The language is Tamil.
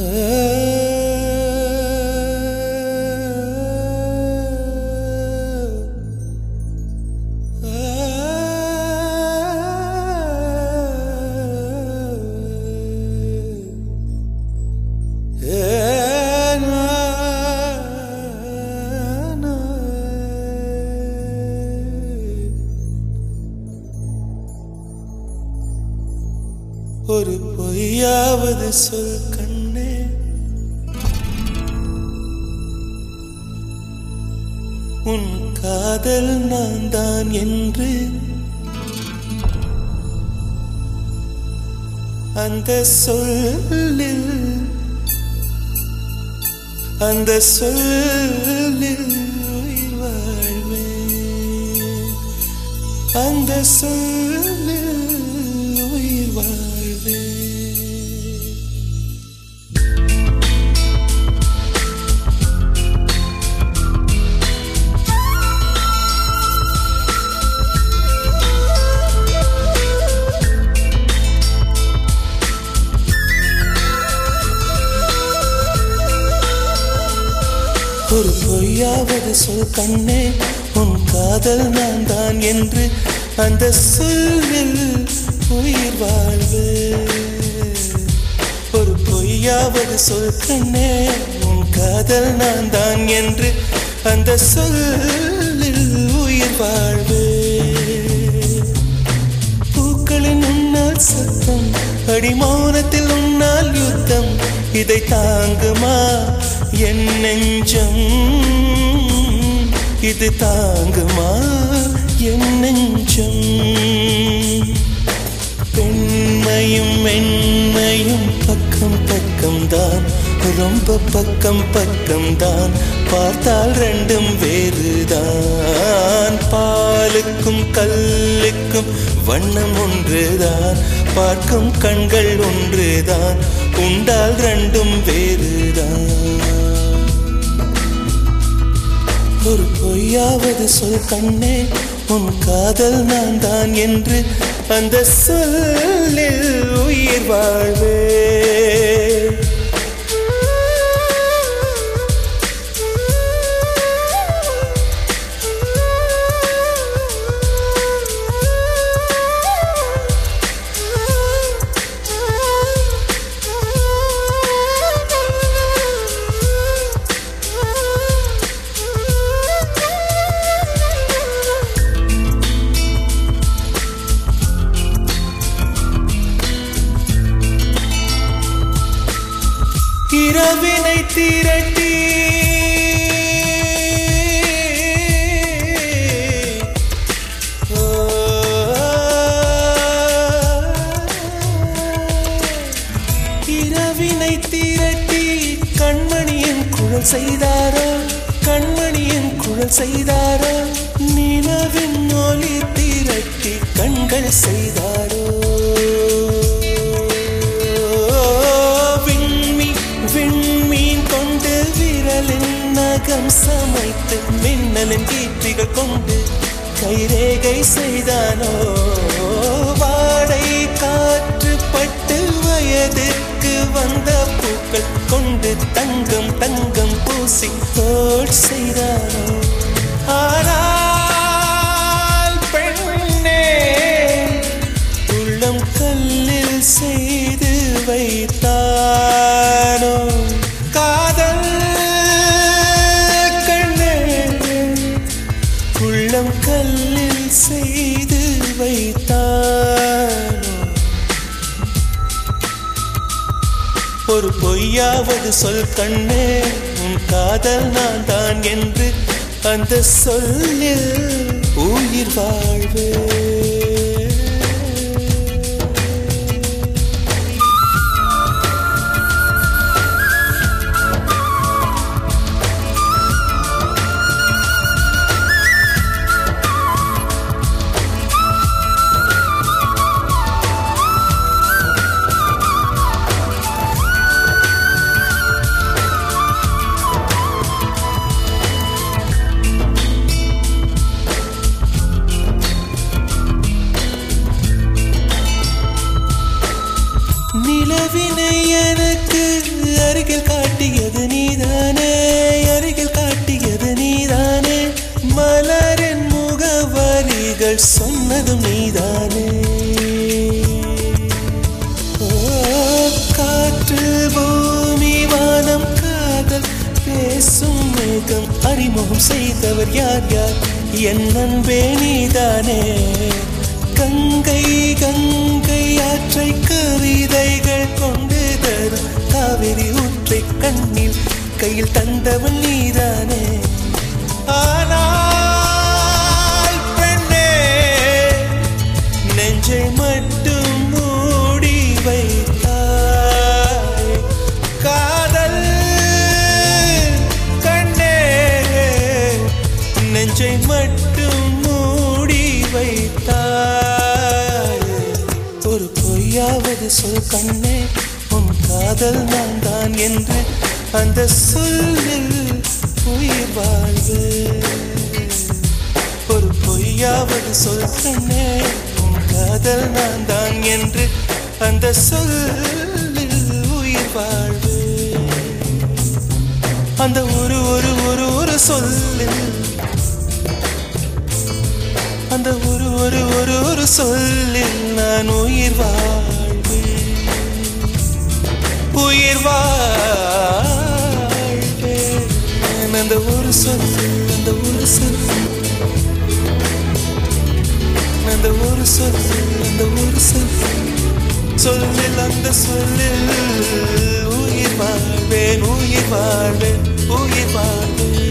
Uh. ஒரு பொய்யாவது சொல் கண்ணே. உன் காதல் நான் தான் என்று அந்த சொல்லில் அந்த சொல்லில் உயிர் வாழ்வே அந்த சொல்லில் ஒரு பொய்யாவது சொல் கண்ணே உன் காதல் நான் தான் என்று அந்த சொல்லில் உயிர் வாழ்வு. ஒரு பொய்யாவது சொல் கண்ணே உன் காதல் நான் தான் என்று அந்த சொல்லில் உயிர் வாழ்வு. பூக்களின் உன்னால் சத்தம் அடிமௌனத்தில் உன்னால் யுத்தம் இதை தாங்குமா? என் நெஞ்சம் இது தாங்குமா? என் நெஞ்சம் பெண்மையும் மென்மையும் பக்கம் பக்கம் தான் ரொம்ப பக்கம் பக்கம் தான் பார்த்தால் ரெண்டும் வேறுதான். பாலுக்கும் கல்லுக்கும் வண்ணம் ஒன்றுதான். பார்க்கும் கண்கள் ஒன்றுதான். உண்டால் ரெண்டும் வேறுதான். ஒரு பொய்யாவது சொல் கண்ணே உன் காதல் நான் தான் என்று அந்த சொல்லில் உயிர் வாழ்வே உறவினை திரட்டி. இரவினை திரட்டி கண்மணியின் குழல் செய்தாரோ? கண்மணியின் குழல் செய்தாரோ? நிலவின் ஒளி திரட்டி கண்கள் செய்தாரோ? சமைத்து மின்னலின் கீர்த்திகள் கொண்டு கைரேகை செய்தானோ? வாடை காற்று பட்டு வயதுக்கு வந்த பூக்கள் கொண்டு தங்கம் தங்கம் பூசி தோல் செய்தானோ? ஆனால் பெண்ணே உள்ளம் கல்லில் செய்து வைத்தானோ ஒரு பொய்யாவது சொல் கண்ணே உன் காதல் நான் தான் என்று அந்த சொல்லில் உயிர் வாழ்வே. அருகில் காட்டியது நீதானே அருகில் காட்டியது நீதானே. மலரின் முகவரிகள் சொன்னதும் நீதானே. காற்று பூமி வானம் காதல் பேசும் மேகம் அறிமுகம் செய்தவர் யார் யார்? என் அன்பே நீதானே. கங்கை கங்கை ஆற்றை கவிதைகள் கொண்டு தரும் காவிரி கண்ணில் கையில் தந்தவன் நீதானே. ஆனால் பெண்ணே நெஞ்சை மட்டும் மூடி வைத்தாய். காதல் கண்ணே நெஞ்சை மட்டும் மூடி வைத்தாய். ஒரு பொய்யாவது சொல் கண்ணே. உன் காதல் நான் தான் என்று அந்த சொல்லில் உயிர் வாழ்வு. ஒரு பொய்யாவது சொல் கண்ணே உன் காதல் நான் தான் என்று அந்த சொல்லில் உயிர் வாழ்வு. அந்த ஒரு ஒரு ஒரு ஒரு சொல்லில் அந்த ஒரு ஒரு ஒரு ஒரு சொல்லில் நான் உயிர் வாழ் உயிர் வாழ்வேன் அந்த ஒரு சொல் அந்த ஒரு சொல். அந்த ஒரு சொல் அந்த ஒரு சொல். சொல்லில் அந்த சொல்லில் உயிர் வாழ்வேன் உயிர் வாழ்வேன் உயிர் வாழ்வேன்.